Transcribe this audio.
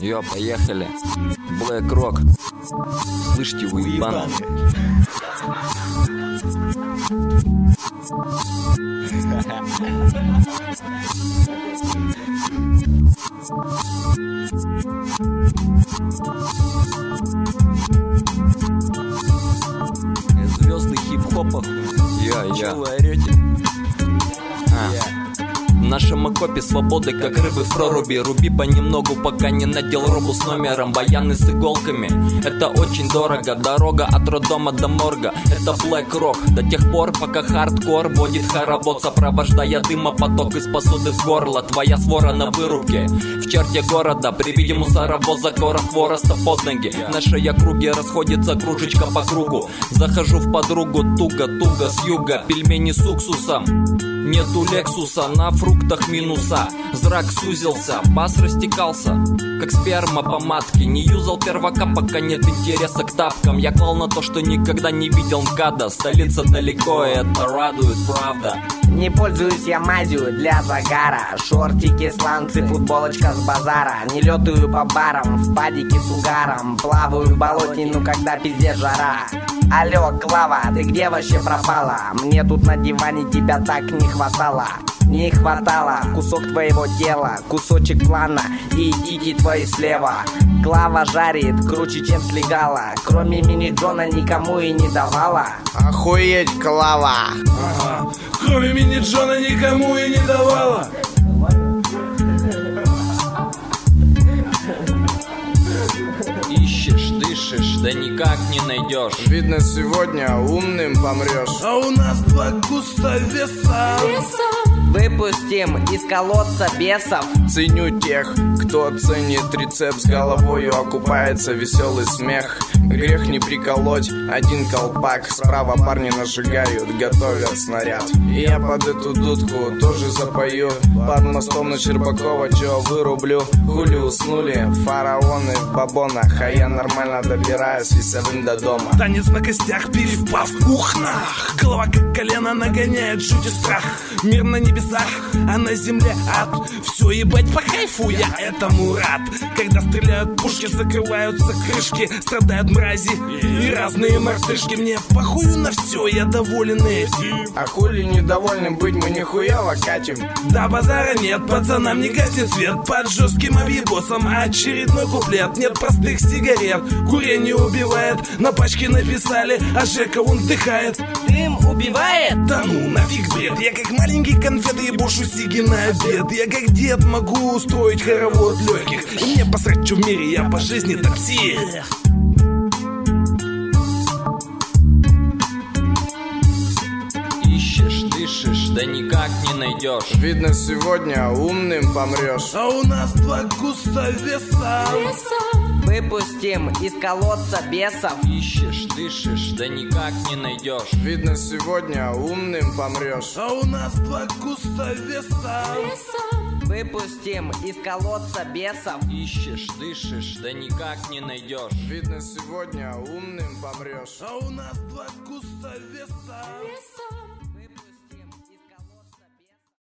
Йо, поехали. Блэк Рок. Слышите, уебаны? Звезды хип-хопа. Я, я. Чего вы орете? Нашем окопе свободы, как рыбы в проруби. Руби понемногу, пока не надел робу с номером. Баяны с иголками, это очень дорого. Дорога от роддома до морга. Это Black Rock, до тех пор, пока хардкор Водит хоровод, сопровождая дыма Поток из посуды в горло. Твоя свора на вырубке В черте города, при виде мусоровоза Коров хвороста под ноги. В нашей округе расходится кружечка по кругу. Захожу в подругу. Туго-туго с юга. Пельмени с уксусом Нету Лексуса, на фруктах минуса. Зрак сузился, бас растекался Как сперма по матке. Не юзал первака, пока нет интереса к тапкам. Я клал на то, что никогда не видел МКАДа Столица далеко, и это радует, правда. Не пользуюсь я мазью для загара. Шортики, сланцы, футболочка с базара. Не летаю по барам, в падике с угаром. Плаваю в болоте, ну когда пиздец жара Алло, Клава, ты где вообще пропала? Мне тут на диване тебя так не хватало не хватало кусок твоего тела, кусочек плана и идите твои слева. Клава жарит круче, чем слегала, кроме мини-джона никому и не давала. Охуеть, Клава! Ага. Кроме мини-джона никому и не давала. Да никак не найдешь Видно, сегодня умным помрешь. А у нас два куста веса. Выпустим из колодца бесов. Ценю тех, кто ценит рецепт с головою Окупается веселый смех. Грех не приколоть один колпак. Справа парни нажигают, готовят снаряд. И я под эту дудку тоже запою. Под мостом на Щербакова, чё вырублю? Хули уснули, фараоны в бабонах А я нормально добираюсь весовым до дома. Танец на костях, перепав, ух, нах Голова как колено нагоняет жуть и страх. Мир на небесах, а на земле ад. Все ебать по кайфу, я этому рад. Когда стреляют пушки, закрываются крышки Страдают мрази и разные мартышки. Мне похую на все, я доволен этим. А хули недовольным быть мы нихуево катим Да базара нет, пацанам не гаснет свет. Под жестким объебосом очередной куплет. Нет простых сигарет, курение убивает. На пачке написали, а Жека он дыхает. Дым убивает? Да ну нафиг бред, я как маленький конфет ебушу сиги на обед. Я как дед могу устроить хоровод легких И мне посрать, что в мире, я по жизни такси Ищешь, дышишь, да никак не найдешь Видно, сегодня умным помрешь А у нас два куста веса Выпустим из колодца бесов. Ищешь, дышишь, да никак не найдешь. Видно, сегодня умным помрешь А у нас два куста веса. Выпустим из колодца бесов. Ищешь, дышишь, да никак не найдешь. Видно, сегодня умным помрешь А у нас два куста веса